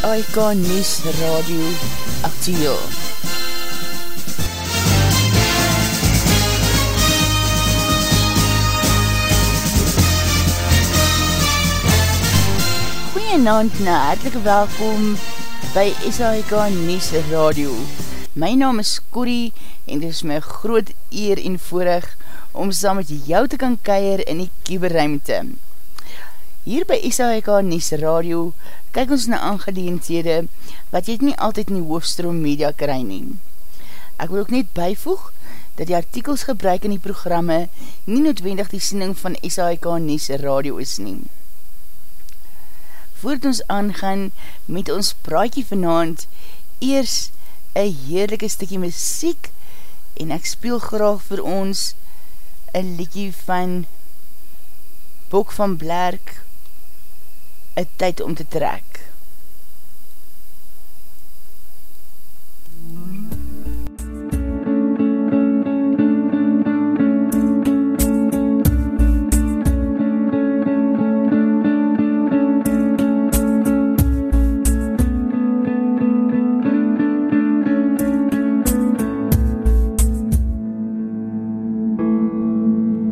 SAIK News Radio Actiel. Goeienavond na hartelike welkom by SAIK News Radio. My naam is Corrie en dit is my groot eer en voorig om saam met jou te kan keir in die kieberruimte. Hier by SAIK Nies Radio kyk ons na aangeleendhede wat jy nie altyd in die hoofstroom media kry neem. Ek wil ook net byvoeg dat die artikels gebruik in die programme nie noodwendig die siening van SAIK Nies Radio is neem. Voordat ons aangaan met ons praatje vanavond, eers een heerlijke stikkie muziek en ek speel graag vir ons een liedje van Bok van Blerk een tyd om te trek.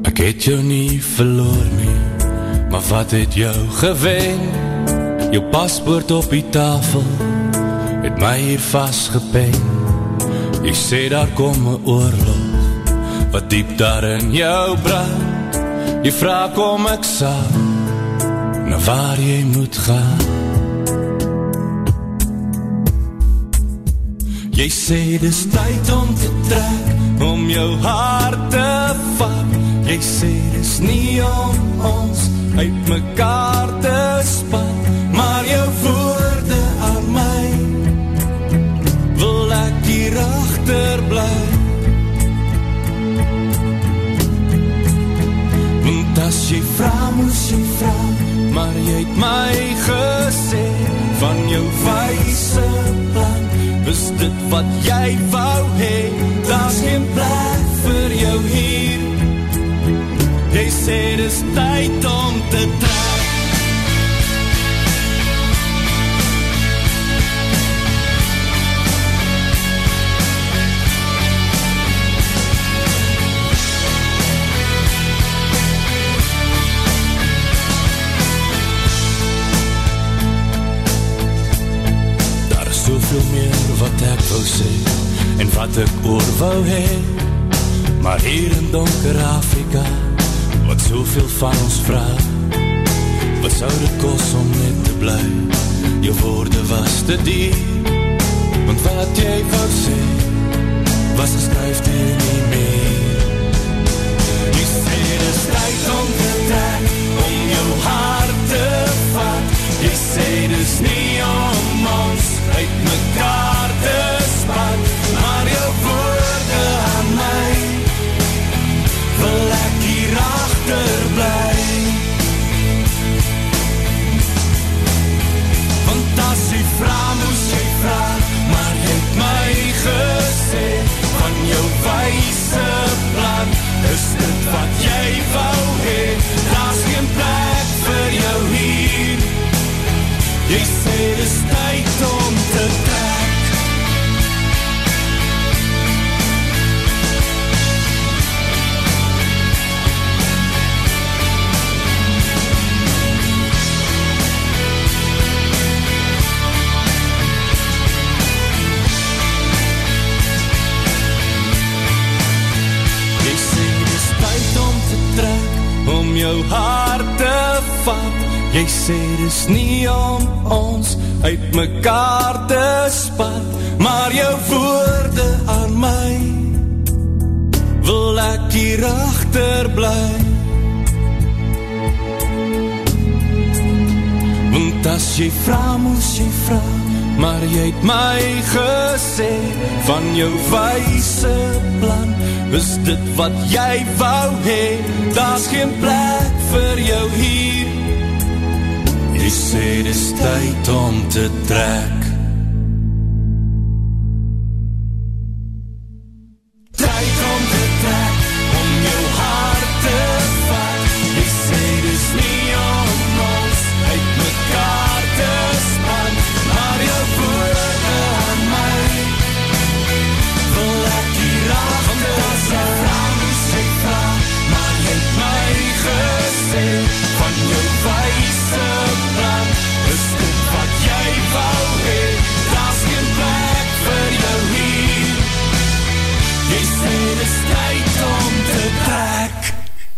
Ek het jou nie verloor nie Maar wat het jou gewen? Jou paspoort op die tafel Het my hier vastgepen. Jy sê daar kom een oorlog Wat diep daar in jou brand. Jy vraag kom ek sal Na waar jy moet gaan. Jy sê dis tyd om te trek Om jou hart te vat Jy sê dis nie om ons uit mekaar te span Maar jou woorde aan my. Wil ek hier achter bly? Want as jy vraag moes jy vraag Maar jy het my gesê Van jou wijse plan Is dit wat jy wou hee Daar is geen plek vir jou hier Jy sê dis tyd om te trek. Soveel meer wat ek wou sê En wat ek oor wou hee Maar hier in donker Afrika Wat soveel van ons vraag Wat sou dit kos om net te bly Jou woorde was te dier Want wat jy wou sê Was geskryf hier nie meer. Jy sê dis tyd om te trek Om jou hart te vat Jy sê dis nie om ons uit mekaar dis nie om ons uit mekaar te spat Maar jou woorde aan my. Wil ek hier achter bly? Want as jy vraag moes jy vraag Maar jy het my gesê Van jou wijse plan Is dit wat jy wou hee Daar is geen plek vir jou hier sê dis tyd om te trek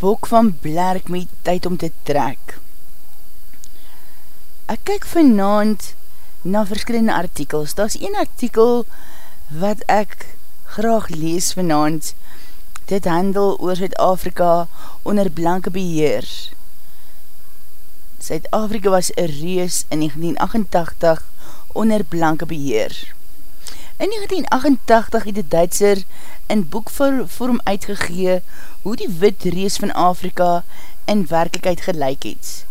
bok van blerk met tyd om te trek. Ek kyk vanavond na verskillende artikels. Daar is een artikel wat ek graag lees vanavond. Dit handel oor Zuid-Afrika onder blanke beheer. Zuid-Afrika was een reus in 1988 onder blanke beheer. In 1988 het die Duitser in boekvorm uitgegee hoe die wit rees van Afrika in werkelijkheid gelijk het.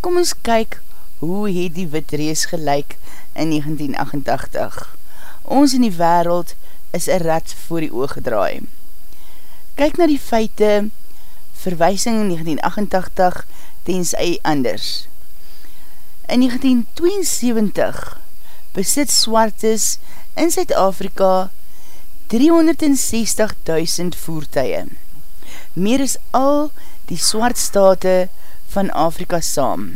Kom ons kyk hoe het die wit rees gelijk in 1988. Ons in die wereld is een rat voor die oog gedraai. Kyk na die feite, verwysing in 1988 tens ei anders. In 1972 besit Swartes in Zuid-Afrika 360.000 voertuie. Meer is al die Swartstate van Afrika saam.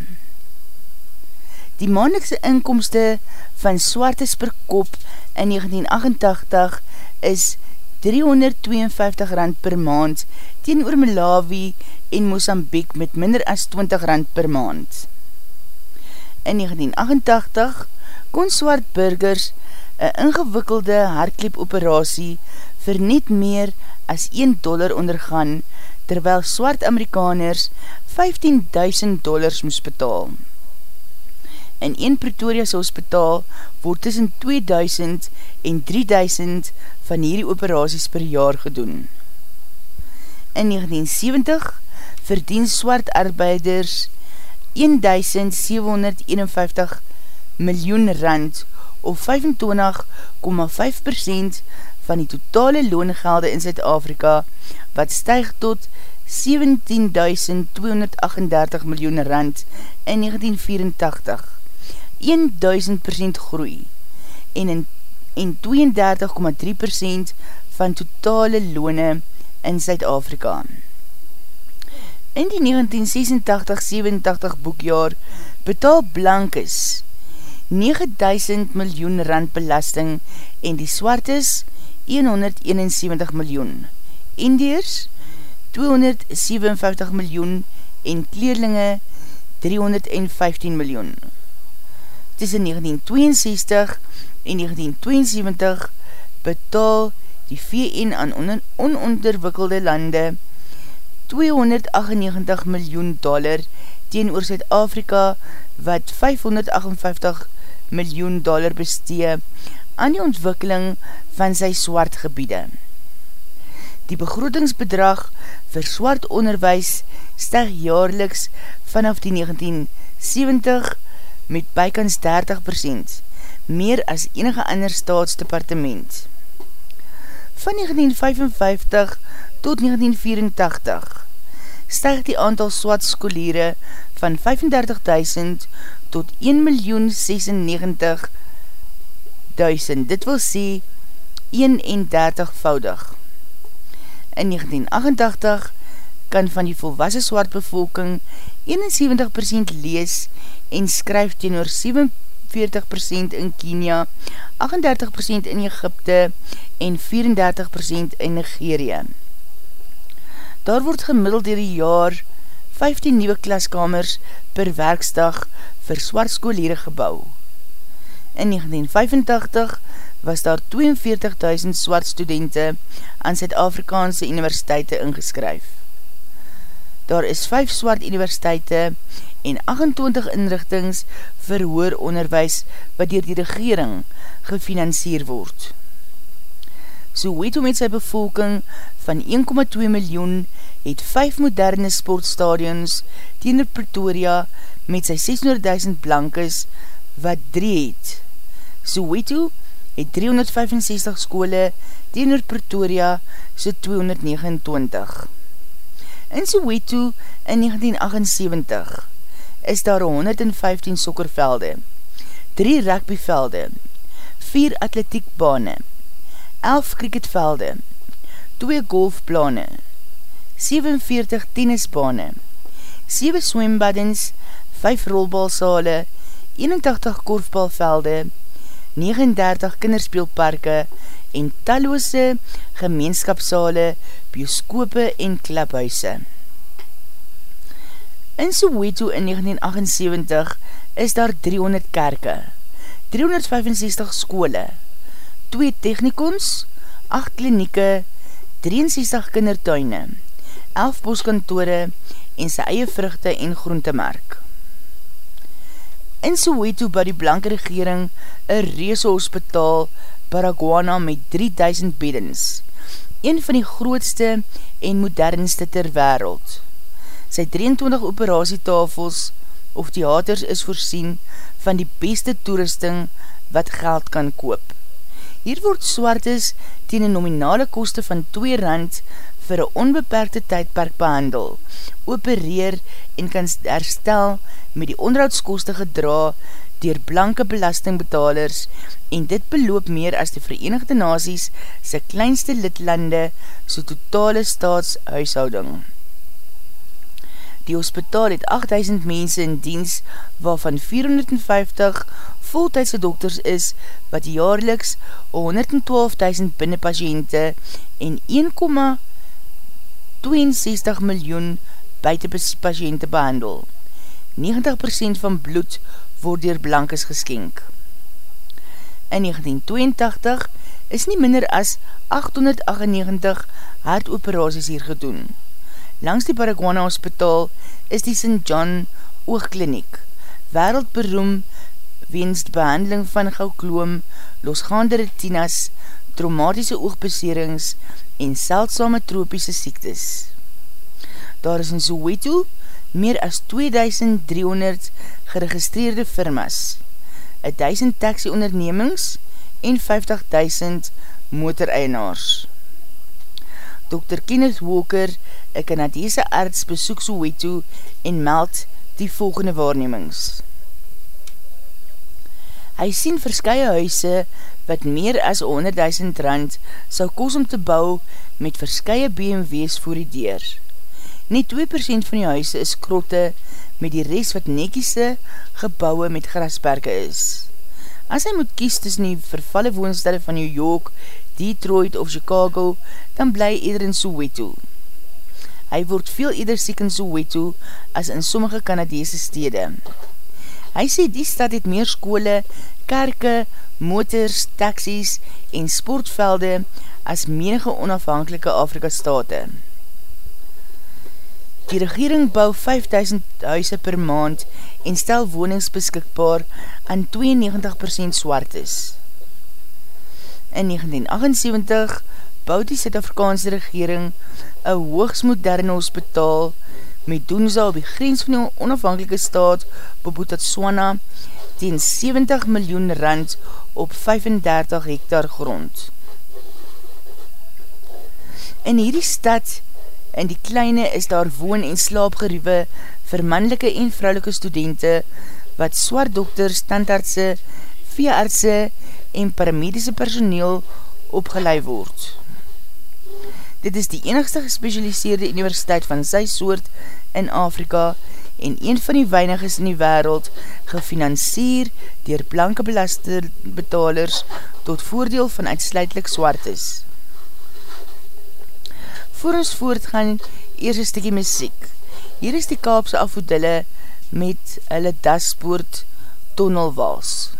Die maandelikse inkomste van Swartes per kop in 1988 is 352 rand per maand teen oor Malawi en Mozambique met minder as 20 rand per maand. In 1988 kon Swart burgers een ingewikkelde hartkleep operatie vir net meer as 1 dollar ondergaan, terwyl Swart Amerikaners 15.000 dollars moes betaal. In een Pretoria's hospitaal word tussen 2000 en 3000 van hierdie operaties per jaar gedoen. In 1970 verdien swart arbeiders 1751 miljoen rand of 25,5% van die totale loongelde in Zuid-Afrika wat stijg tot 17.238 miljoen rand in 1984. 1000% groei en in en 32,3% van totale loone in Zuid-Afrika. In die 1986-87 boekjaar betaal Blankes 9000 miljoen rand belasting en die Swartes 171 miljoen. Indiërs 257 miljoen en kleerlinge 315 miljoen. Tussen 1962 en 1972 betaal die VN aan ononderwikkelde lande 298 miljoen dollar teen oor Zuid-Afrika wat 558 miljoen dollar bestee aan die ontwikkeling van sy swart gebiede. Die begrotingsbedrag vir swart onderwijs steg jaarliks vanaf die 1970 met bykans 30%, meer as enige ander staatsdepartement. Van 1955 tot 1984 stijg die aantal swat skoliere van 35.000 tot 1.096.000. Dit wil sê 31voudig. In 1988 kan van die volwassen swart bevolking 71% lees en skryf teenoor 47% in Kenia, 38% in Egypte en 34% in Nigeria. Daar word gemiddeld dier die jaar 15 nieuwe klaskamers per werksdag vir swart skoolere gebouw. In 1985 was daar 42.000 swart studenten aan Zuid-Afrikaanse universiteite ingeskryf. Daar is 5 swart universiteite en 28 inrichtings vir hoer onderwijs wat dier die regering gefinansier word. Soweto met sy bevolking van 1,2 miljoen het 5 moderne sportstadions teenoor Pretoria met sy 600.000 blankes wat 3 het. Soweto het 365 skole teenoor Pretoria so 229. In Soweto in 1978 is daar 115 sokkervelde, 3 rugbyvelde, 4 atletiekbane, 11 cricketvelde, 2 golfplane, 47 tennisbane, 7 swembaddens, 5 rolbalsale, 81 korfbalvelde, 39 kinderspeelparke en talloose gemeenskapsale, bioskope en klaphuise. In Soweto in 1978 is daar 300 kerke, 365 skole, 2 technikons, 8 klinieke, 63 kindertuine, 11 boskantore en sy eie vruchte en groentemerk. In Soweto bouw die blanke regering een reese hospitaal Paraguana met 3000 beddens, een van die grootste en modernste ter wereld. Sy 23 operasietafels of theaters is voorsien van die beste toerusting wat geld kan koop. Hier word swartes teen een nominale koste van 2 rand vir een onbeperkte tydperk behandel, opereer en kan herstel met die onderhoudskoste gedra dier blanke belastingbetalers en dit beloop meer as die Verenigde Naties sy kleinste lidlande so totale staatshuishouding. Die hospitaal het 8000 mense in diens waarvan 450 voltijdse dokters is wat jaarliks 112.000 binnenpatiënte en 1,62 miljoen buitenpatiënte behandel. 90% van bloed word dier blankes geskenk. In 1982 is nie minder as 898 hartoperaties hier gedoen. Langs die Paraguana Hospital is die St. John Oogkliniek, wereldberoem wenst behandeling van gaukloom, losgaande retinas, traumatische oogbeserings en seldsame tropiese siektes. Daar is in Soweto meer as 2300 geregistreerde firmas, 1000 taxi ondernemings en 50.000 motoreienaars. Dr. Kenneth Walker, een Canadese arts, besoek Soweto en meld die volgende waarnemings. Hy sien verskye huise wat meer as 100.000 rand sal kos om te bou met verskye BMW's voor die deur. Net 2% van die huise is krotte met die rest wat nekiese gebouwe met grasperke is. As hy moet kies tussen die vervalle woonstelle van New York, Detroit of Chicago, dan bly eder in Soweto. Hy word veel eder siek in Soweto as in sommige Canadese stede. Hy sê die stad het meer skole, kerke, motors, taxis en sportvelde as menige onafhankelike Afrika state. Die regering bou 5000 huise per maand en stel wonings beskikbaar aan 92% swart is. In 1978 bouw die Zuid-Afrikaanse regering een hoogsmoderne hospitaal met Doenza op die grens van die onafhankelike staat Bobotatswana teen 70 miljoen rand op 35 hektar grond. In hierdie stad In die kleine is daar woon- en slaapgeriewe vir mannelike en vrouwelike studente wat swart dokters, standaardse, veeartse en paramedische personeel opgeleid word. Dit is die enigste gespecialiseerde universiteit van sy soort in Afrika en een van die weiniges in die wereld gefinansier dier blanke belastingbetalers tot voordeel van uitsluitlik swart is voor ons voortgaan, eers een stikkie muziek. Hier is die Kaapse afvoedille met hulle daspoort Tonnelwaals. Soek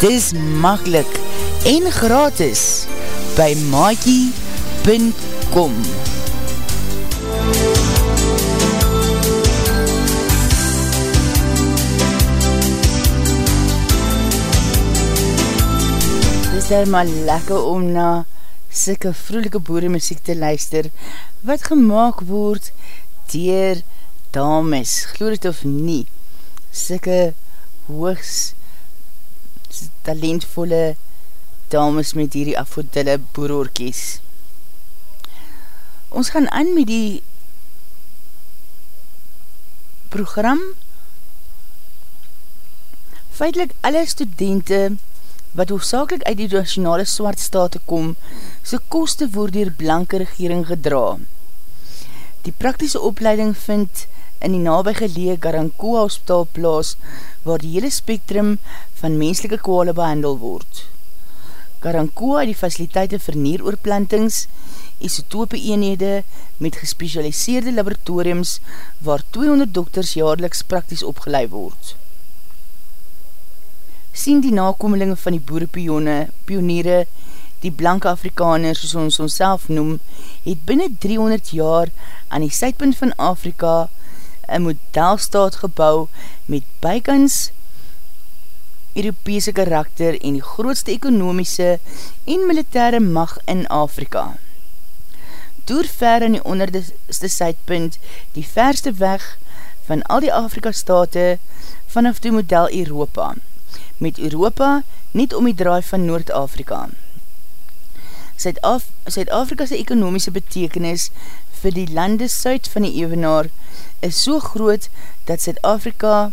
dis makkelijk en gratis by maakie.com Dis daar maar lekker om na sikke vroelike boere muziek te luister wat gemaakt word dier dames, geloof het of nie, sikke hoogs talentvolle dames met hierdie afvodille boeroorkies. Ons gaan aan met die program. Feitlik alle studenten wat hoofdzakelijk uit die nationale swartstate kom, sy koste word dier blanke regering gedra. Die praktische opleiding vind in die nabijgelee Garankoa hospitaal plaas, waar die hele spektrum van menselike kwale behandel word. Garankoa het die faciliteite vir nieroorplantings, isotope eenhede met gespecialiseerde laboratoriums waar 200 dokters jaarliks prakties opgeleid word. Sien die nakomelinge van die boerepionne, pioniere, die blanke Afrikaners, soos ons ons self noem, het binnen 300 jaar aan die sydpunt van Afrika een modelstaat gebouw met bykans Europese karakter en die grootste ekonomiese en militaire mag in Afrika. Door ver in die onderste sydpunt die verste weg van al die Afrika state vanaf die model Europa, met Europa niet om die draai van Noord-Afrika. Zuid-Afrika'se ekonomiese betekenis vir die lande suid van die evenaar is so groot dat Zuid-Afrika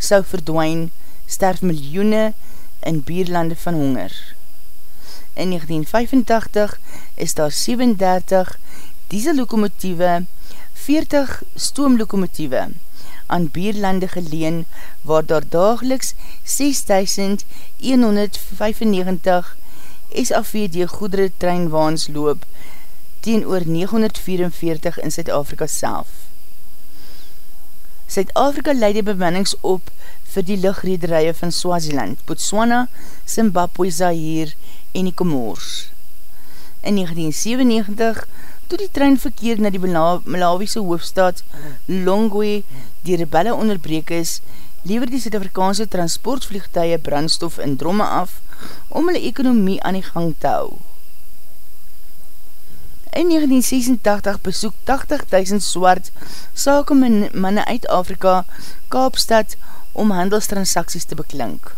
sou verdwijn, sterf miljoene in bierlande van honger. In 1985 is daar 37 diesellokomotieve, 40 stoomlokomotieve aan bierlande geleen, waar daar dageliks 6195 SAVD goedere treinwaans loop, teen oor 944 in Zuid-Afrika self. Suid-Afrika leide bemannings op vir die luchtrederije van Swaziland, Botswana, Zimbabwe, Zahir en die Comores. In 1997, toe die trein verkeer na die Malawiese hoofdstad Longwe die rebelle onderbreek is, lever die Suid-Afrikaanse transportvliegtuie brandstof in dromme af om hulle ekonomie aan die gang te hou. In 1986 besoek 80.000 swart sake manne uit Afrika Kaapstad om handelstransacties te beklink.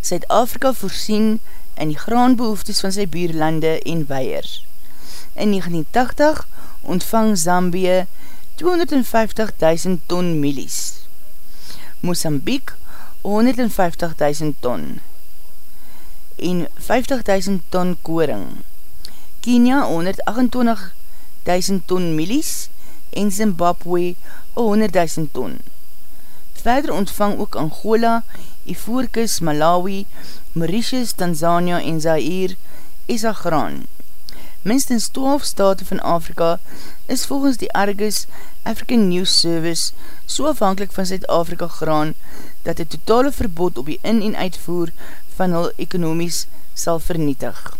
Zuid-Afrika voorsien in die graanbehoeftes van sy buurlande en weier. In 1980 ontvang Zambie 250.000 ton milies. Mozambique 150.000 ton en 50.000 ton koring. Kenia 128.000 ton milies en Zimbabwe 100.000 ton. Verder ontvang ook Angola, Ivoorkus, Malawi, Mauritius, Tanzania en Zaire Esa graan. Minstens 12 state van Afrika is volgens die Argus African News Service so afhankelijk van Zuid-Afrika graan, dat die totale verbod op die in- en uitvoer van hul ekonomies sal vernietig.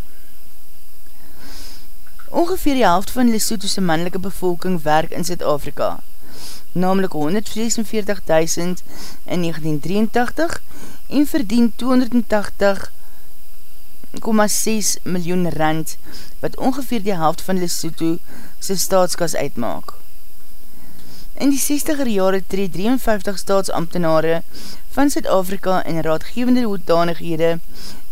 Ongeveer die helft van Lesotho's mannelike bevolking werk in Zuid-Afrika, namelijk 146.000 in 1983 en verdien 280 1,6 miljoen rand, wat ongeveer die helft van Lesotho sy staatskas uitmaak. In die 60er jare tree 53 staatsambtenare van Zuid-Afrika en raadgevende hoedanighede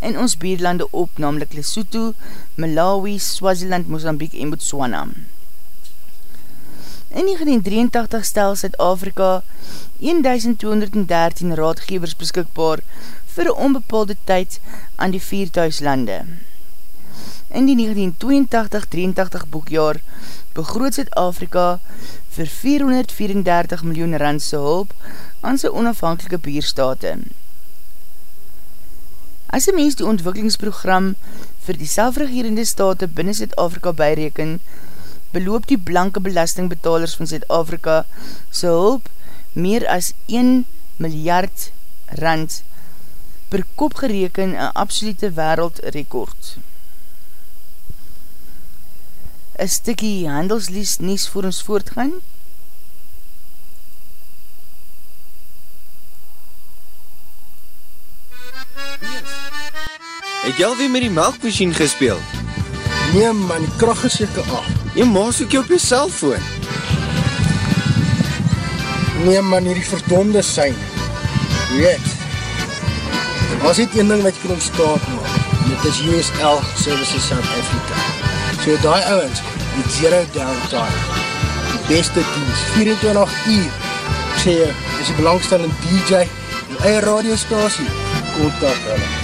in ons beerlande op, namelijk Lesotho, Malawi, Swaziland, Mozambique en Botswana. In 1983 stel Zuid-Afrika 1213 raadgevers beskikbaar vir onbepaalde tyd aan die vier thuislande. In die 1982-83 boekjaar begroot Zuid-Afrika vir 434 miljoen randse hulp aan sy onafhankelike bierstate. As een mens die ontwikkelingsprogram vir die selfregerende state binnen Zuid-Afrika byreken, beloop die blanke belastingbetalers van Zuid-Afrika sy hulp meer as 1 miljard rand per kop gereken een absolute wereldrekord. Een stikkie handelslies nies voor ons voortgaan. Het jy alweer met die melkmachine gespeeld? Nee man, die kracht is jyke af. Jy maas ook jy op jy cellfoon. Nee man, hierdie verdonde sein. Weet, was dit een ding wat jy kan ontstaat maak. Dit is USL Services South Africa. So die ouwens, die zero downtime. Die beste dienst, 24 uur. Ek sê jy, is die belangstellende DJ, die eie radiostasie, kontak hulle.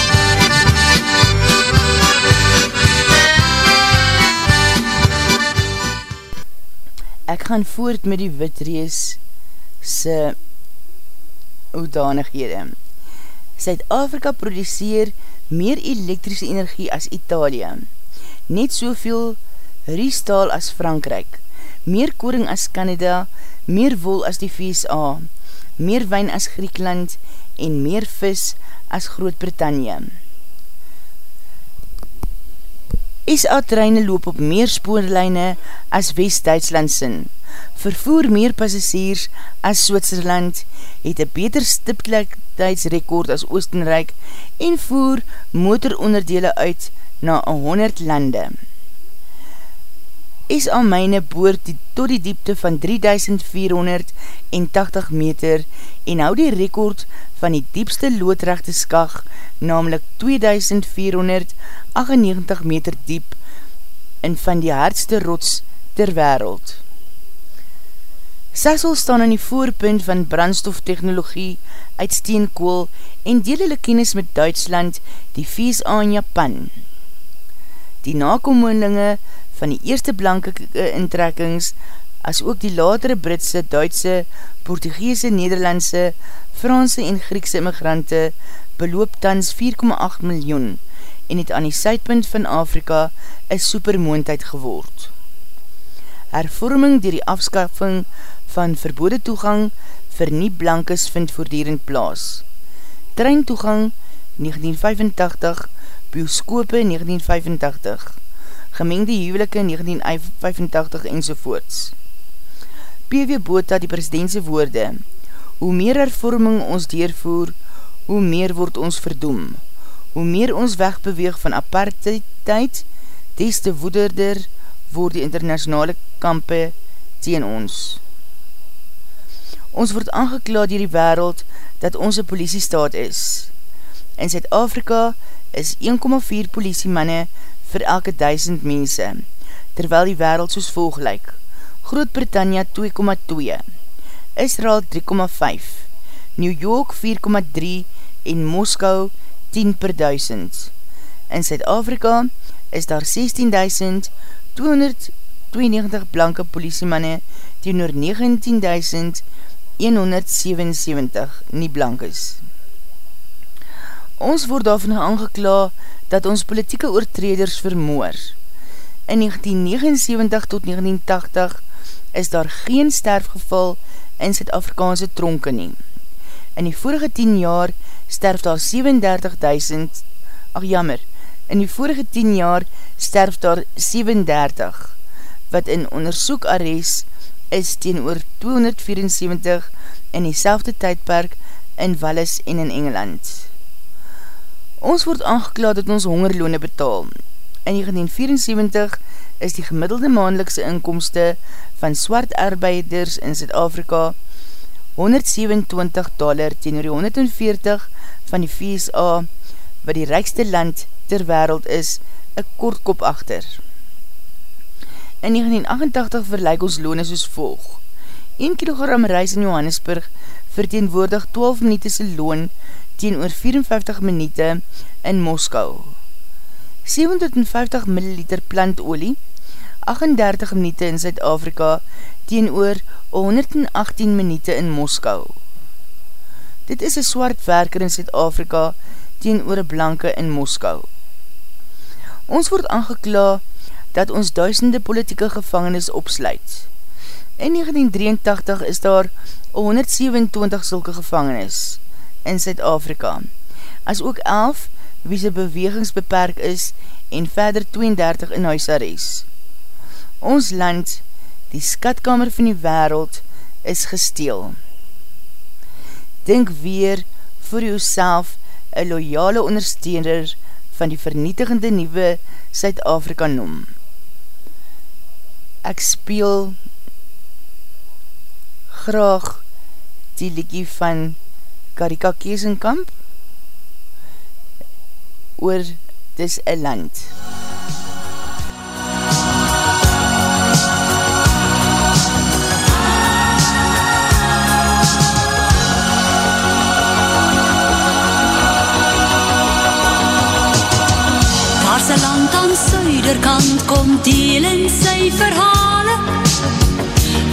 Ek gaan voort met die witrees se hoedanighede. Zuid-Afrika produceer meer elektrische energie as Italië. Net soveel riestaal as Frankrijk. Meer koring as Canada, meer wol as die VSA, meer wijn as Griekland en meer vis as Groot-Brittannië. SA-treine loop op meer spoorlijne as West-Duitsland sin. Vervoer meer passasiers as Switserland, het een beter stiptijdsrekord as Oostenrijk en voer motoronderdele uit na 100 lande. SA myne boor die, tot die diepte van 3480 meter en hou die rekord van die diepste loodrechte skag, namelijk 2498 meter diep en van die hardste rots ter wereld. Sassel staan aan die voorpunt van brandstoftechnologie uit steenkool en deel hulle kennis met Duitsland, die VSA en Japan. Die nakomelinge van die eerste blanke intrekkings as ook die latere Britse, Duitse, Portugese, Nederlandse, Franse en Griekse immigrante beloop tans 4,8 miljoen en het aan die suidpunt van Afrika een supermoondheid geword. Hervorming dier die afskaffing van verbode toegang vir nie blankes vind voordierend plaas. Trein toegang 1985, bioskope 1985, gemengde huwelike 1985 enzovoorts. PW Bota die presidentse woorde, hoe meer hervorming ons deurvoer, hoe meer word ons verdoem. Hoe meer ons wegbeweeg van apartheid, des te woederder word die internationale kampe teen ons. Ons word aangeklaad dier die wereld dat ons een politiestaat is. In Zuid-Afrika is 1,4 politiemanne vir elke duisend mense, terwyl die wereld soos volg lyk. Groot-Brittannia 2,2, Israel 3,5, New York 4,3 en Moskou 10 per duisend. In Zuid-Afrika is daar 16.292 blanke politiemanne teenoor 19.177 nie blank is. Ons word daarvan aangekla dat ons politieke oortreders vermoor. In 1979 tot 1980 is daar geen sterfgeval in Zuid-Afrikaanse tronke nie. In die vorige 10 jaar sterf daar 37.000, ach jammer, in die vorige 10 jaar sterf daar 37, wat in onderzoek arrest is teen oor 274 in die selfde tydperk in Wallis en in Engeland. Ons word aangeklaad dat ons hongerloone betaal. In 1974 is die gemiddelde maandelikse inkomste van swart arbeiders in Zuid-Afrika 127 dollar die 140 van die VSA, wat die rijkste land ter wereld is, een kort kop achter. In 1988 verlijk ons loon soos volg. 1 kilogram reis in Johannesburg verteenwoordig 12 minuutse loon teen oor 54 minuute in Moskou. 750 milliliter plantolie, 38 minuute in Zuid-Afrika teen oor 118 minuute in Moskou. Dit is een swart werker in Zuid-Afrika teen oor een blanke in Moskou. Ons word aangekla dat ons duisende politieke gevangenis opsluit. In 1983 is daar 127 sulke gevangenis in Zuid-Afrika, as ook 11 wie sy bewegingsbeperk is en verder 32 in huisarrest. Ons land, die skatkamer van die wereld, is gesteel. Dink weer vir jouself een loyale ondersteuner van die vernietigende nieuwe Suid-Afrika noem. Ek speel graag die liekie van Karika Keesenkamp oor dis een land. suiderkant kom deel in sy verhale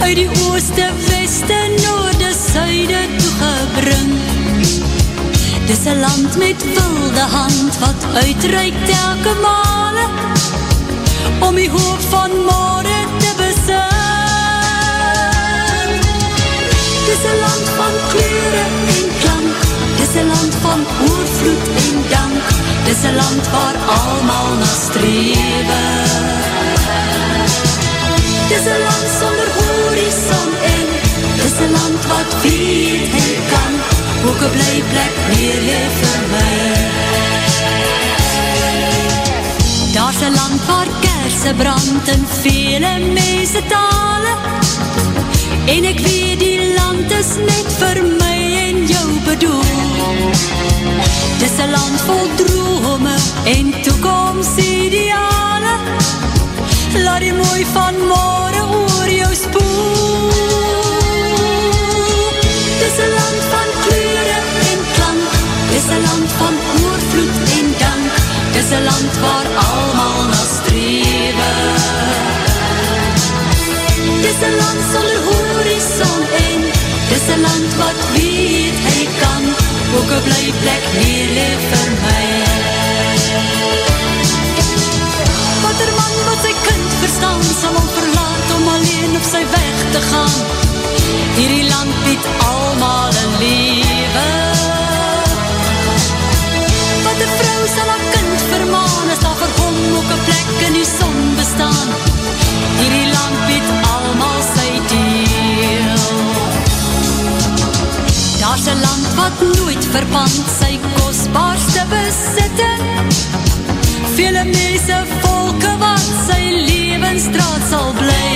uit die ooste, weste, Dis een land met wilde hand wat uitreik telke male om die hoop van morgen te besin Dis een land van kleuren en klank Dis een land van oorvloed en dank Dis een land waar almal na strewe Dis een land sonder horizon en Dis een land wat weet Ook een blij plek meer leef vir my Daar's een land waar kerse brand en vele mense tale En ek weet die land is net vir my en jou bedoel. Dis een land vol drome en toekomst ideale Laat die mooi van morgen Dis een land waar almal na strewe Dis een land sonder horizon en Dis een land wat weet hy kan. Ook een blij plek meer leef vir my Wat er man wat sy kind verstaan. Sal hom verlaat om alleen op sy weg te gaan. Hierdie land bied almal een lewe Wat een vrou sal haar kind vermaan Is daar vir hom ook een plek in die son bestaan. Hierdie land bied almal sy deel. Daar's een land wat nooit verpand sy kostbaarste besitting Vele mense volke wat sy levensdraad sal bly.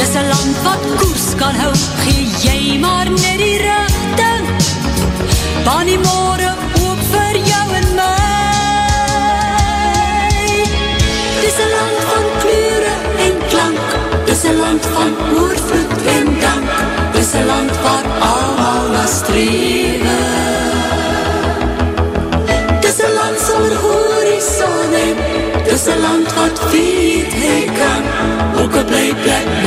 Dis een land wat koers kan hou, gee jy maar net die richting Baan die morgen Dis een land van oorvloed en dank, dis een land waar allemaal na strewe. Dis een land sonder horizon en dis een land wat weet hy kan, ook een blij plek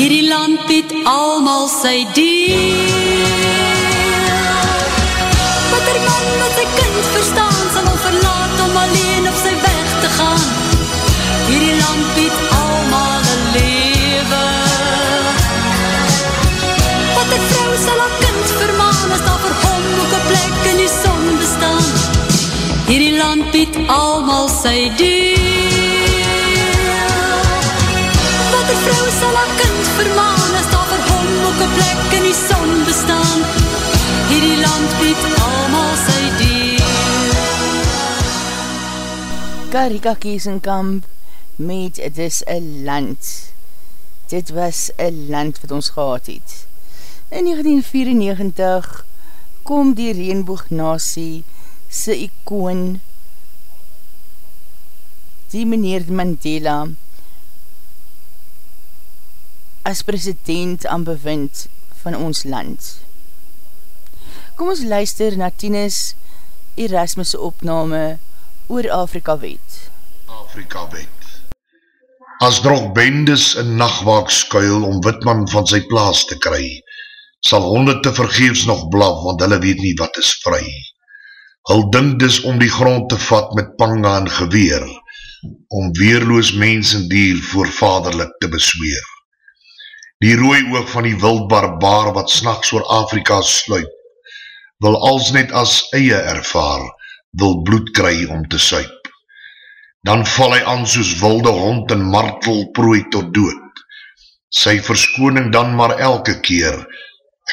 Hierdie land bied allemaal sy deel. Wat die man met sy kind verstaan, sal al verlaat om alleen op sy weg te gaan. Hierdie land bied allemaal een lewe. Wat die vrou sal haar kind vermaan, is daar vir hom ook een plek in die son bestaan. Hierdie land bied allemaal sy deel. Kind vermaan, is daar vir hom ook een plek in die son bestaan. Hierdie land bied allemaal sy deel. Karika Kiesenkamp met Het is een land. Dit was een land wat ons gehad het. In 1994 kom die Reenboognasie sy icoon die meneer Mandela as president aan bewind van ons land. Kom ons luister na Tinus Erasmus opname oor Afrika wet. Afrika wet. As drogbendes in nachtwaak skuil om Witman van sy plaas te kry, sal honde te vergeefs nog blaf, want hulle weet nie wat is vry. Hul dink dis om die grond te vat met panga en geweer, om weerloos mens en dier voor vaderlik te besweer. Die rooi oog van die wild barbaar wat s'nachts oor Afrika sluip, wil als net as eie ervaar, wil bloed kry om te suip. Dan val hy aan soos wilde hond en martel prooi tot dood. Sy verskoning dan maar elke keer,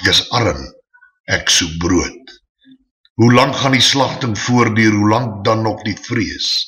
ek is arm, ek soek brood. Hoe lang gaan die slachting voordier, hoe lang dan nog die vrees?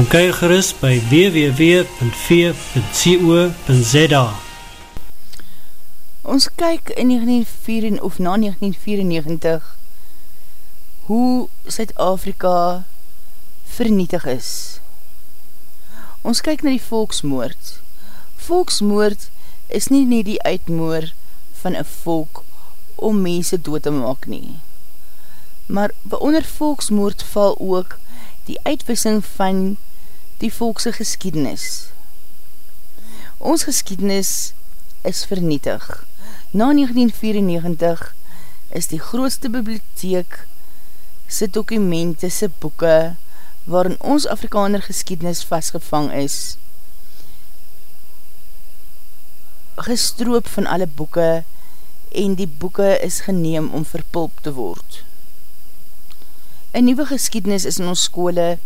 Kom kyk gerust by www.v.co.za Ons kyk in 1994 of na 1994 hoe Suid-Afrika vernietig is. Ons kyk na die volksmoord. Volksmoord is nie nie die uitmoor van een volk om mense dood te maak nie. Maar onder volksmoord val ook die uitwissing van die volkse geskiedenis. Ons geskiedenis is vernietig. Na 1994 is die grootste bibliotheek sy dokumente, sy boeke, waarin ons Afrikaner geskiednis vastgevang is, gestroop van alle boeke en die boeke is geneem om verpulp te word. Een nieuwe geskiednis is in ons skole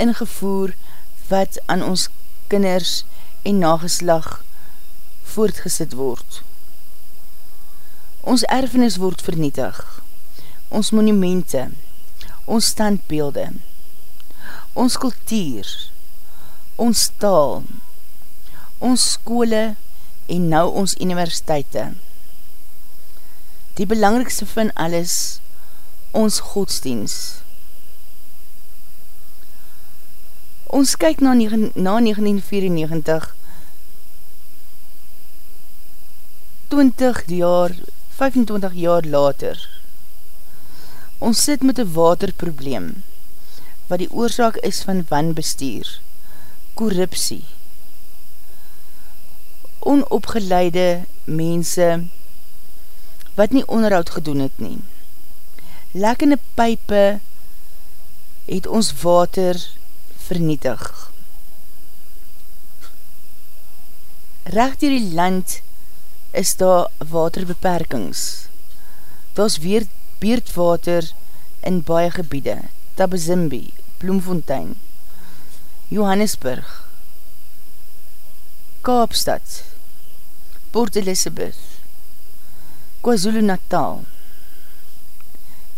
ingevoer wat aan ons kinders en nageslag voortgesit word. Ons erfenis word vernietig. Ons monumente, ons standbeelde, ons kultuur, ons taal, ons skole en nou ons universiteite. Die belangrikste van alles, ons godsdienst. Ons kyk na, 9, na 1994 20 jaar 25 jaar later Ons sit met een waterprobleem wat die oorzaak is van wanbestuur, korruptie, onopgeleide mense wat nie onderhoud gedoen het nie. Lekkende pype het ons water vernietig. Recht hier die land is daar waterbeperkings. Daar is weer beerdwater in baie gebiede, Tabazimbi, Bloemfontein, Johannesburg, Kaapstad, Port Elizabeth, KwaZulu Natal.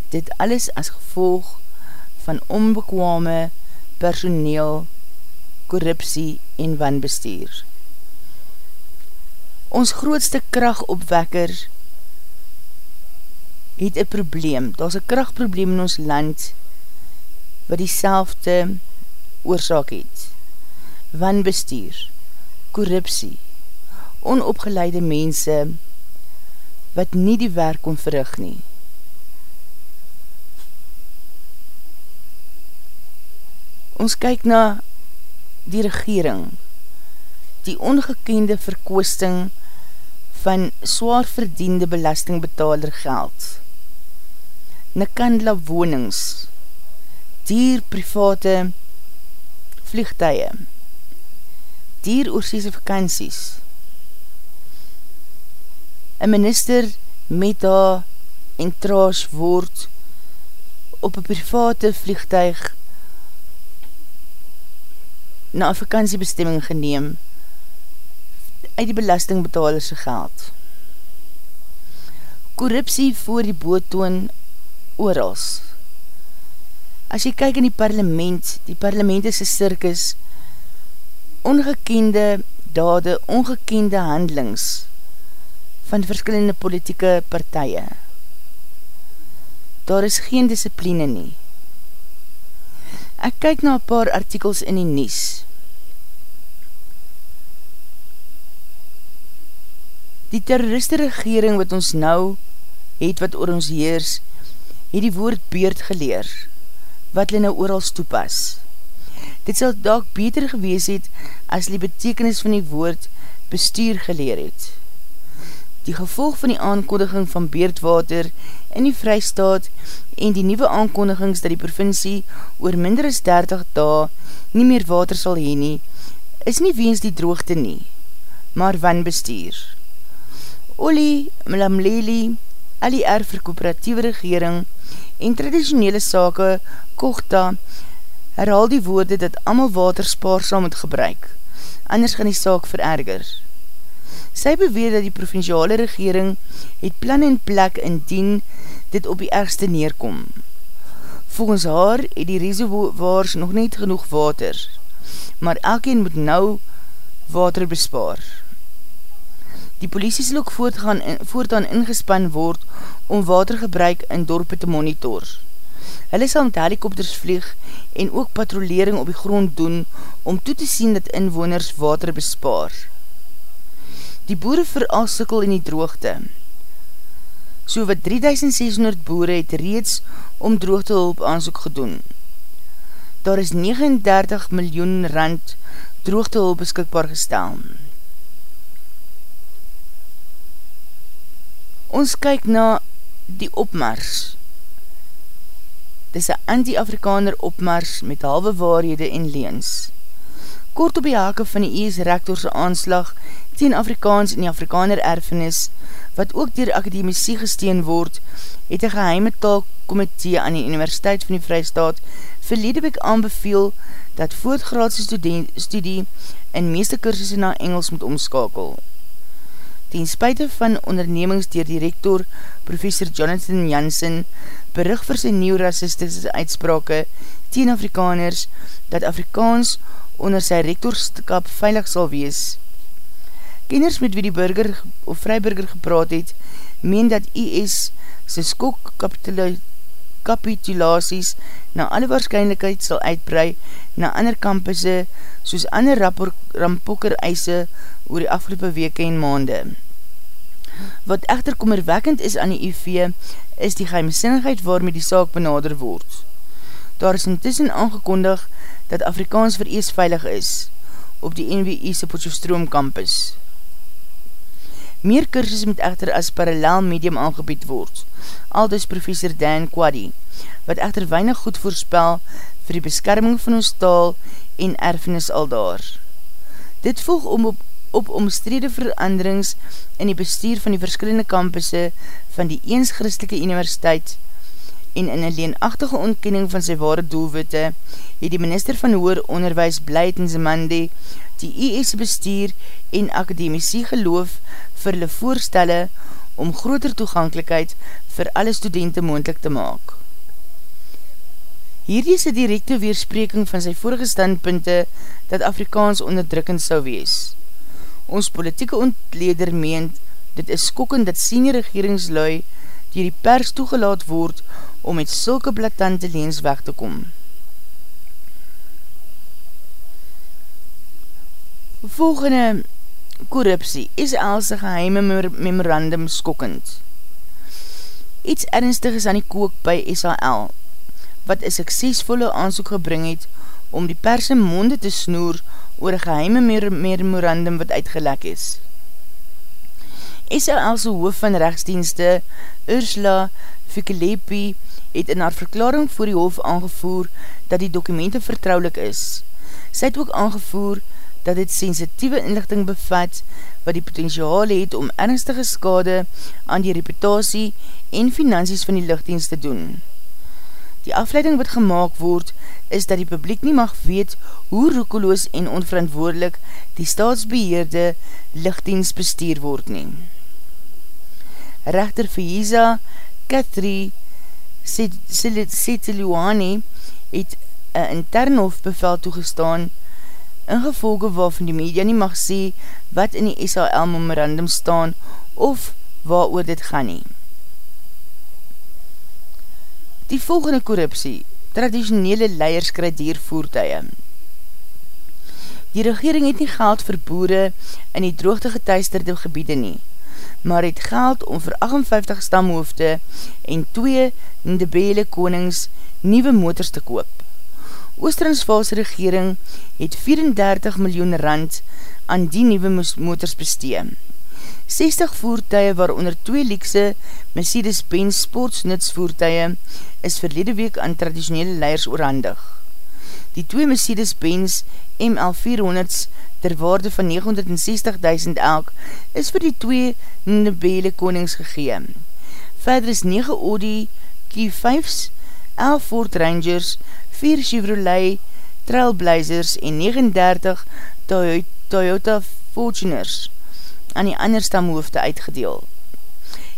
Dit alles as gevolg van onbekwame personeel, korruptie en wanbestuur. Ons grootste krachtopwekker het een probleem. Daar is een krachtprobleem in ons land wat die selfde oorzaak het. Wanbestuur, korruptie, onopgeleide mense wat nie die werk kon verrig nie. Ons kyk na die regering, die ongekende verkoosting van zwaar verdiende belastingbetaler geld, Nikandla wonings, dier private vliegtuie, dier oorsiese vakanties, een minister met haar en traas word op een private vliegtuig na een vakantiebestemming geneem uit die belastingbetalerse geld. Korruptie voor die boottoon oorals. As jy kyk in die parlement, die parlement is een circus, ongekende dade, ongekende handelings van verskillende politieke partije. Daar is geen discipline nie. Ek kyk na paar artikels in die nies. Die terroriste regering wat ons nou het wat oor ons heers, het die woord beerd geleer, wat hulle nou oorals toepas. Dit sal daak beter gewees het as die betekenis van die woord bestuur geleer het. Die gevolg van die aankondiging van beerdwater in die vrystaat en die nieuwe aankondigings dat die provincie oor minder as 30 dae nie meer water sal heen nie, is nie weens die droogte nie, maar wanbestuur. Oli, Mlamleli, LIR vir kooperatieve regering en traditionele sake, Kochta, herhaal die woorde dat amal water spaarsam moet gebruik, anders gaan die saak vererger. Sy beweer dat die provinciale regering het plan en plek indien dit op die ergste neerkom. Volgens haar het die reservoirs nog net genoeg water, maar elkeen moet nou water bespaar. Die politie sal ook voortgaan, voortaan ingespan word om watergebruik in dorpe te monitor. Hulle sal met helikopters vlieg en ook patrolering op die grond doen om toe te sien dat inwoners water bespaar. Die boere veral in die droogte. So wat 3600 boere het reeds om droogtehulp aansoek gedoen. Daar is 39 miljoen rand droogtehulp beskikbaar gestel. Ons kyk na die opmars. Dis een anti-Afrikaner opmars met halwe waarhede en leens. Kort op die hake van die ES rectorse aanslag teen Afrikaans en die Afrikaner erfenis, wat ook dier akademisie gesteen word, het een geheime taalkomitee aan die Universiteit van die Vrijstaat verlede week aanbeveel dat voortgraadse studie in meeste kursusse na Engels moet omskakel. Ten spuite van ondernemings dier director professor Jonathan Janssen berig vir sy nieuw-rassistische uitsprake teen Afrikaners dat Afrikaans onder sy rektorskap veilig sal wees. Kenners met wie die burger of vryburger gepraat het, meen dat IS sy skok kapitulaties na alle waarschijnlijkheid sal uitbrei na ander kampusse soos ander rampokker eise oor die afgelopen weke en maande. Wat echter kommerwekkend is aan die UV is die geheimsinnigheid waarmee die saak benader word. Daar is intussen aangekondig dat Afrikaans verees veilig is op die NWI's Potjofstroom campus. Meer kursus moet echter as parallel medium aangebied word, al dus professor Dan Quaddy, wat echter weinig goed voorspel vir die beskerming van ons taal en erfenis aldaar. Dit volg om op, op omstrede veranderings in die bestuur van die verskillende kampusse van die eens christelike universiteit en in een leenachtige ontkenning van sy ware doelwitte, het die minister van Hoor Onderwijs Blyt in Zemande die IS bestuur en akademisie geloof vir hulle voorstelle om groter toegankelijkheid vir alle studenten moendlik te maak. Hierdie is die directe weerspreking van sy vorige standpunte dat Afrikaans onderdrukkend sou wees. Ons politieke ontleder meent, dit is skokkend dat senior regeringslui die die pers toegelaat word om met sulke blatante leens weg te kom. Volgende korruptie is else geheime memorandum skokkend. Iets ernstig is aan die kook by SHL, wat een suksesvolle aansoek gebring het om die perse monde te snoer oor een geheime memorandum wat uitgelek is. SHL'se hoof van rechtsdienste, Ursula Fikelepi, het in haar verklaring voor die hof aangevoer dat die dokumente vertrouwlik is. Sy het ook aangevoer dat dit sensitieve inlichting bevat wat die potentiaal het om ernstige skade aan die reputatie en finansies van die lichtdienst te doen. Die afleiding wat gemaakt word is dat die publiek nie mag weet hoe roekeloos en onverantwoordelik die staatsbeheerde lichtdienst bestuur word neem. Rechter Faiza Catherine Setiluani het een intern hofbevel toegestaan in gevolge waarvan die media nie mag sê wat in die SHL memorandum staan of waar oor dit gaan nie. Die volgende korruptie, traditionele leiers kry diervoertuie. Die regering het nie geld vir boere in die droogte getuisterde gebiede nie maar het geld om vir 58 stamhoofde en 2 Ndebele konings nieuwe motors te koop. Oostransvalse regering het 34 miljoen rand aan die nieuwe motors besteem. 60 voertuie waaronder 2 liekse Mercedes-Benz sportsnutsvoertuie is verlede week aan traditionele leiers oorhandig. Die 2 Mercedes-Benz ML400's ter waarde van 960.000 elk is vir die twee Nebele konings gegeen. Verder is 9 Audi Q5's, 11 Ford Rangers, 4 Chevrolet Trailblazers en 39 Toyota Fortuners aan die ander stamhoofde uitgedeel.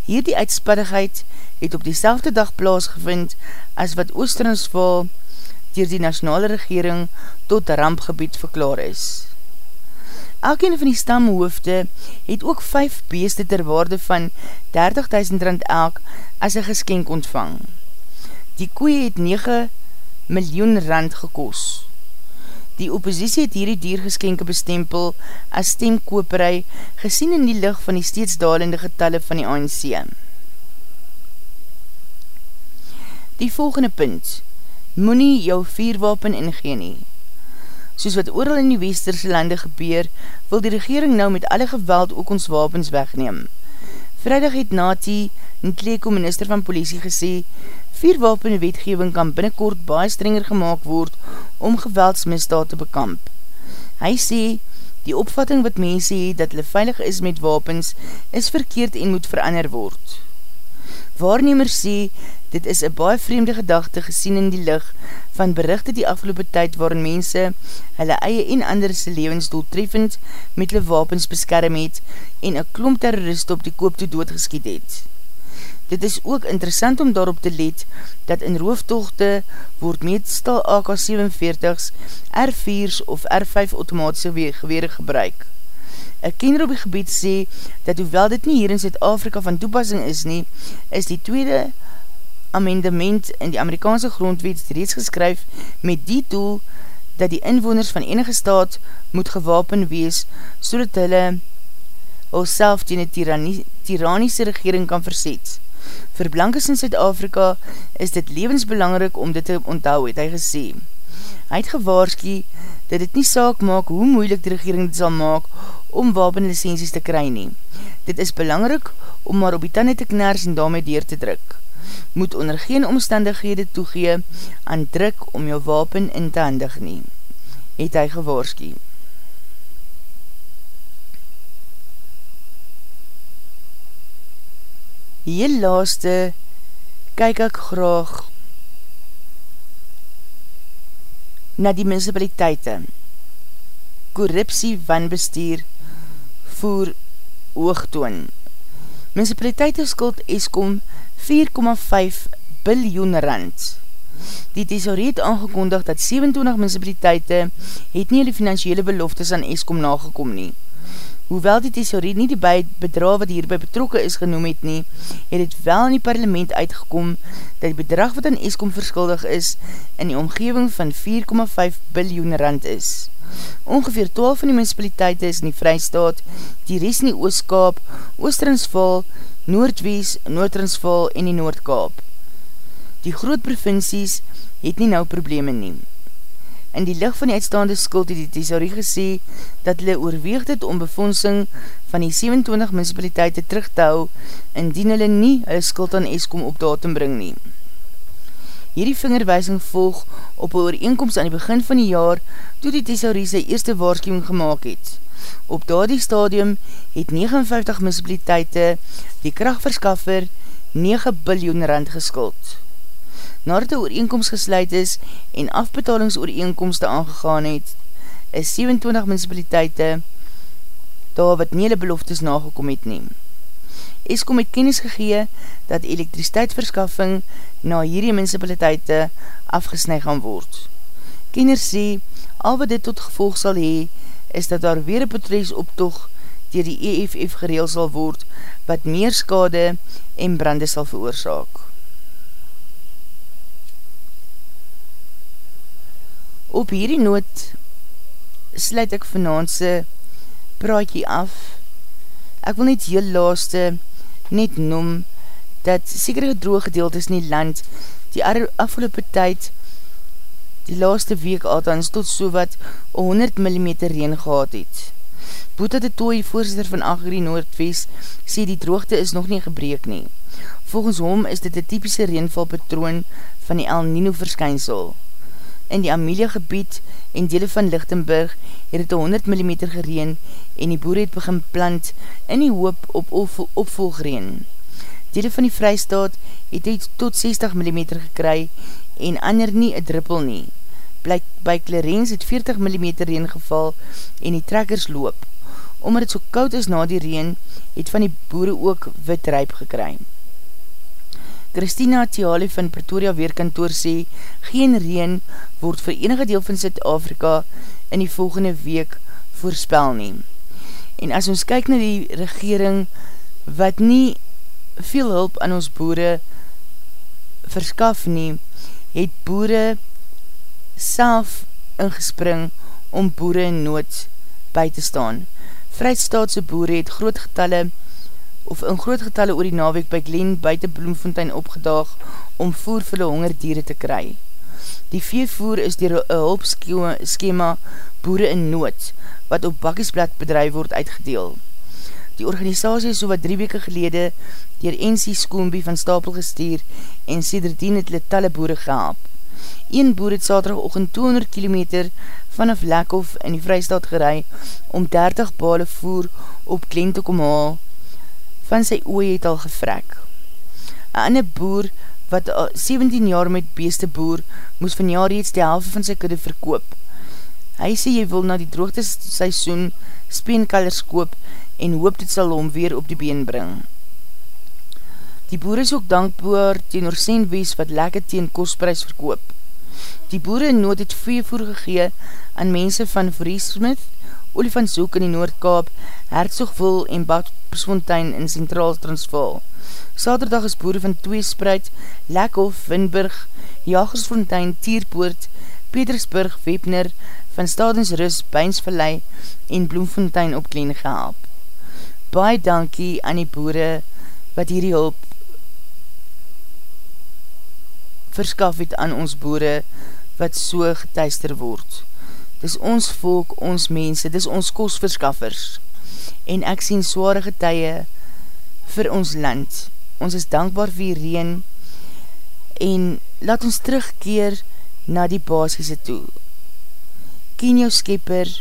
Hierdie uitspattigheid het op die selfde dag plaasgevind as wat Oosterensval dier die nationale regering tot rampgebied verklaar is. Elkeen van die stamhoofde het ook 5 beeste ter waarde van 30.000 rand elk as een geskenk ontvang. Die koeie het 9 miljoen rand gekos. Die oppositie het hierdie diergeskenke bestempel as stemkoperei gesien in die licht van die steeds dalende getalle van die ANC. Die volgende punt Moe nie jou vierwapen ingeen nie. Soos wat ooral in die westerse lande gebeur, wil die regering nou met alle geweld ook ons wapens wegneem. Vrijdag het Nati, Ntleko minister van politie gesê, vierwapen wetgeving kan binnenkort baie strenger gemaakt word om geweldsmisdaad te bekamp. Hy sê, die opvatting wat mense het dat hulle veilig is met wapens, is verkeerd en moet verander word. Waarnemer sê, dit is een baie vreemde gedachte gesien in die licht van berichte die afgelopen tyd waarin mense hulle eie en anderse levensdoel treffend met hulle wapens beskerm het en een klomp terrorist op die koop toe doodgeskiet het. Dit is ook interessant om daarop te let dat in rooftochte word meestal AK-47's, R4's of R5 automatische gewere gebruik. Een kenner op die gebied sê, dat hoewel dit nie hier in Zuid-Afrika van toepassing is nie, is die tweede amendement in die Amerikaanse grondwet reeds geskryf met die doel dat die inwoners van enige staat moet gewapen wees so dat hulle al self tegen die tyranniese regering kan verset. Vir blankes in Zuid-Afrika is dit levensbelangrijk om dit te onthou, het hy gesê. Hy het gewaarski dat dit nie saak maak hoe moeilik die regering dit sal maak om wapenlicensies te kry nie. Dit is belangrik om maar op die tanden te kners en daarmee deur te druk. Moet onder geen omstandighede toegee aan druk om jou wapen in te handig nie, het hy gewaarski. Heel laaste kyk ek graag na die municipaliteite. Korruptie wanbestuur voer oogtoon. Municipaliteite skuld Eskom 4,5 biljoen rand. Die tesaurie het aangekondig dat 27 municipaliteite het nie die financiële beloftes aan Eskom nagekom nie. Hoewel die tesaurie nie die bedra wat hierby betrokke is genoem het nie, het het wel in die parlement uitgekom dat die bedrag wat aan Eskom verskuldig is in die omgeving van 4,5 biljoen rand is. Ongeveer 12 van die municipaliteite is in die Vrijstaat, die rest in die Ooskaap, Oostransval, Noordwies, Noordransval en die Noordkaap. Die groot provincies het nie nou probleme neem. In die licht van die uitstaande skuld het die thesaurie gesê dat hulle oorweeg dit om befondsing van die 27 municipaliteite terug te hou indien hulle nie hulle skuld aan Eskom op datum bring nie. Hierdie vingerwijsing volg op een ooreenkomst aan die begin van die jaar toe die thesaurie sy eerste waarschuwing gemaakt het. Op daardie stadium het 59 municipaliteite die krachtverskaffer 9 biljoen rand geskuld nadat die ooreenkomst gesluit is en afbetalingsooreenkomste aangegaan het, is 27 municipaliteite daar wat nie hulle beloftes nagekom het neem. Eskom het kennis gegee dat elektriciteitsverskaffing na hierdie municipaliteite afgesnij gaan word. Kenners sê, al wat dit tot gevolg sal hee, is dat daar weer een patrouilles optoog dier die EFF gereel sal word, wat meer skade en brande sal veroorzaak. Op hierdie noot sluit ek vanavondse praatje af. Ek wil net heel laaste net noem dat sekere gedroog gedeeld is in die land die afgelopen tyd die laaste week althans tot so wat 100 mm reen gehad het. Boeta de Tooi, voorzitter van Agri Noordwest, sê die droogte is nog nie gebreek nie. Volgens hom is dit die typische reenvalpatroon van die El Nino verskynsel in die Amelia gebied en dele van Lichtenburg het het 100 mm gereen en die boer het begin plant in die hoop op opvolgreen. Dele van die Vrijstaat het het tot 60 mm gekry en ander nie een druppel nie. Blyk by Clarence het 40 mm reen geval en die trekkers loop. Omdat het so koud is na die reen, het van die boere ook wit ryp gekry. Christina Tiali van Pretoria Weerkantoor sê, geen reen word vir enige deel van Zuid-Afrika in die volgende week voorspel neem. En as ons kyk na die regering wat nie veel hulp aan ons boere verskaf nie, het boere self ingespring om boere in nood by te staan. Vrijstaatse boere het groot getalle of in groot getalle oor die naweek by Glen buiten Bloemfontein opgedaag om voer vir die hongerdiere te kry. Die veevoer is dier een hulpskema Boere in Nood, wat op bakkiesblad bedrijf word uitgedeel. Die organisatie is so wat drie weke gelede dier NC Skoombie van Stapel gestuur en sederdien het hulle talle boere gehaap. Een boer het saterdagochtend 200 km vanaf Lekhof in die Vrijstaat gerei om 30 bale voer op Glen te kom haal van sy ooi het al gevrek. Een ander boer, wat 17 jaar met beeste boer, moes van jaar reeds die helft van sy kudde verkoop. Hy sê jy wil na die droogte seisoen speenkallers koop en hoop dit sal hom weer op die been bring. Die boer is ook dankbaar teen Orsendwees wat lekker teen kostprijs verkoop. Die boere in nood het veevoer gegee aan mense van Vree Smith, Olifantshoek in die Noordkaap, Hertzogville en Badpersfontein in Centraal Transvaal. Saterdag is boere van Tweespreid, Lekhof, Windburg, Jagersfontein, Tierpoort, Petersburg, Webner, Van Stadensrus, Beinsvallei en Bloemfontein op Kleen gehaap. Baie dankie aan die boere wat hierdie hulp verskaf het aan ons boere wat so getuister word. Dis ons volk, ons mense, dis ons kostverskaffers. En ek sien zwaarige tye vir ons land. Ons is dankbaar vir reen en laat ons terugkeer na die basisse toe. Ken jou skepper,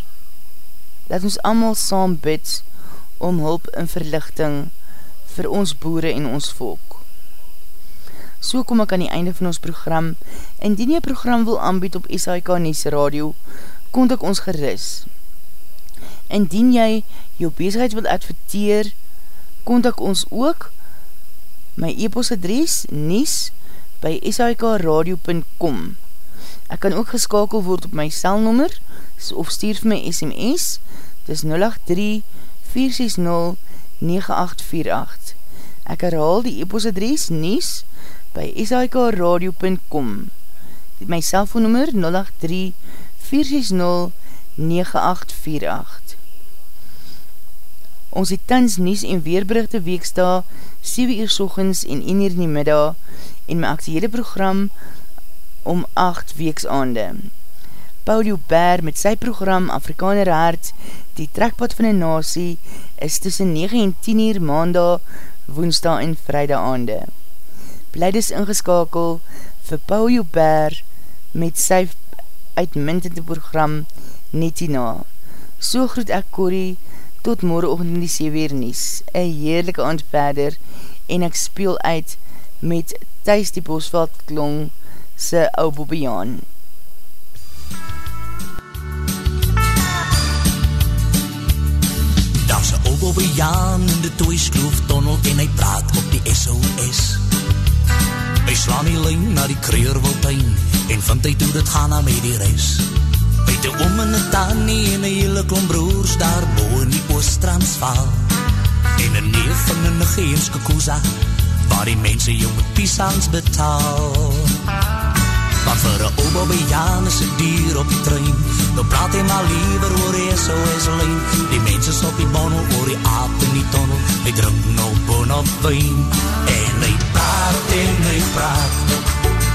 laat ons allemaal saam bid om hulp en verlichting vir ons boere en ons volk. So kom ek aan die einde van ons program. Indien jy program wil aanbied op SHK Nes Radio, kontak ons geris. Indien jy jou bezigheid wil adverteer, kontak ons ook. My e-post adres nies by sikradio.com Ek kan ook geskakel word op my selnummer of stuur vir my SMS, dis 083 460 9848. Ek herhaal die e-post adres nies by sikradio.com My selfoonnummer 083 460 9848 460-9848. Ons het tans nies en weerberichte weeksta 7 uur sogens en 1 uur in die middag en my actuele program om 8 weeks aande. Paul Joubert met sy program Afrikaner Hart, die trekpad van die nasie, is tussen 9 en 10 uur maandag, woensdag en vrijdag aande. Bly dus ingeskakel vir Paul Joubert met sy program uitmuntende program Netina. So groet ek Corrie, tot morgenochtend in die 7 uur nies. Een heerlijke aand verder en ek speel uit met Thijs die Bosveld klong se ou Bobbejaan. Daar's 'n ou Bobbejaan in die Toyskloof tunnel en hy praat op die SOS. Hy slaan die lyn na die Kreurwiltuin en vind hy toe dit gaan na met die reis. By die oom en die tannie en die hele klomp broers daar bo in die Oost-Transvaal. En een neef en een geenske koeza, waar die mense jou met pisangs betaal. Want vir een oom op een jaan is een dier op die trein, nou praat hy maar liever oor die SOS lijn. Die mense is op die bonnel, oor die aap in die tunnel, hy drink nou bon op wijn. En hy praat en hy praat,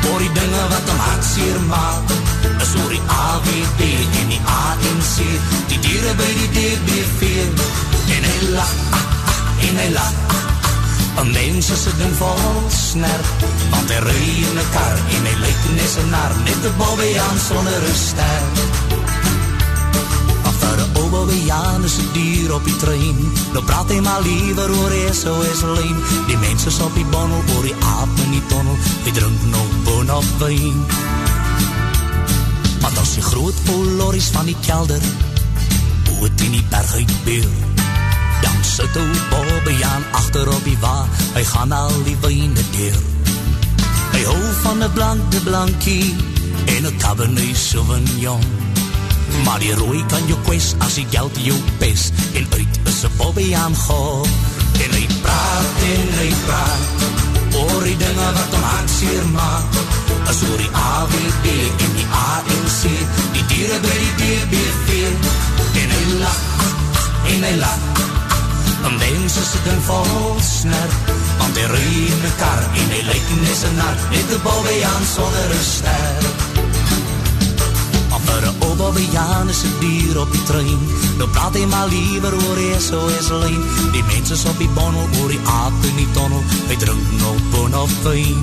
oor die dinge wat hem hartseer maak is oor die AWB en die ANC die dieren by die DBV en hy lach ah, ah, en hy lach ah, ah. een mens is het ding vol snerp want hy rui in die kar en hy lyk nes een nar net die Bobbejaan sonder een ster maar ou Bobbejaan is dier op die trein. Nou praat hy maar liever oor SOS lijn. Die mens is op die bonnel oor die aap in die tunnel hy drink nog bon op wijn Want as die groot polories van die kelder. Boot in die berg uitbeel Dan sit ou Bobbejaan achter op die wa. Hy gaan al die wijne deel. Hy hou van die blanke blankie En een cabernet sauvignon Maar die rooi kan jou kwes As die geld jou pes. En uit is een Bobbejaan goh En hy praat en hy praat Oor die dinge wat om hartseer maak. As oor die AWB en die ANC Die dieren by die DBV En hy lach En hy lach. En mens is het in vol sner Want hy rui in die kar En hy lyk nes een nar Net die Bobbejaan sonder een ster. Vir een ou Bobbejaan is een dier op die trein. Nou praat hy maar liever oor die SOS lijn. Die mens op die bonnel oor die aap in die tunnel Hy drink nog bon of wijn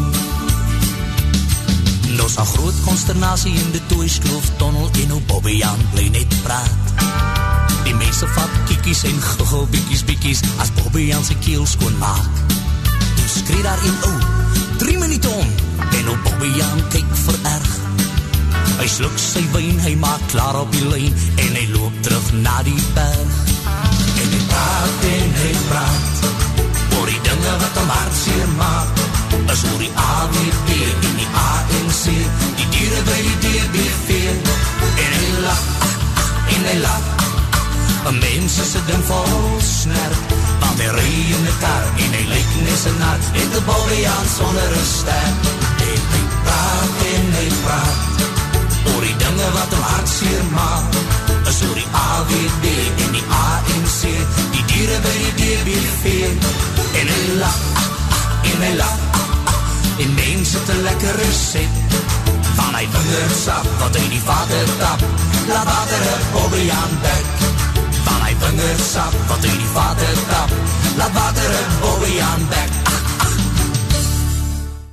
Nou een groot consternatie in die Toyskloof tunnel En ou Bobbejaan bly net praat. Die mense vat kiekies en gugel biekies biekies As Bobbejaan sy keel skoon maak. Toe skree daar een ou, drie minuut om En ou Bobbejaan kyk vererg Hy sluk sy wijn, hy maak klaar op die lijn En hy loop terug na die berg. En hy praat en hy praat Oor die dinge wat hom hartseer maak. Is oor die AWP en die ANC Die dieren by die DBV En hy lach, ach, ach, en hy lach mense se ding vol snerp. Want hy rui in die kar en hy lyk nes een nat En die Bobbejaan sonder een ster. En hy praat en hy praat Oor die dinge wat hom hartseer maak Is oor die AWD en die ANC Die dieren by die DBV En hy lach, ah, ah, en hy lach, ah, ah En mense te lekker reset Van hy vingersap wat hy die vader tap. Laat water een Bobbejaan bek Van hy vingersap wat hy die vader tap. Laat water een Bobbejaan bek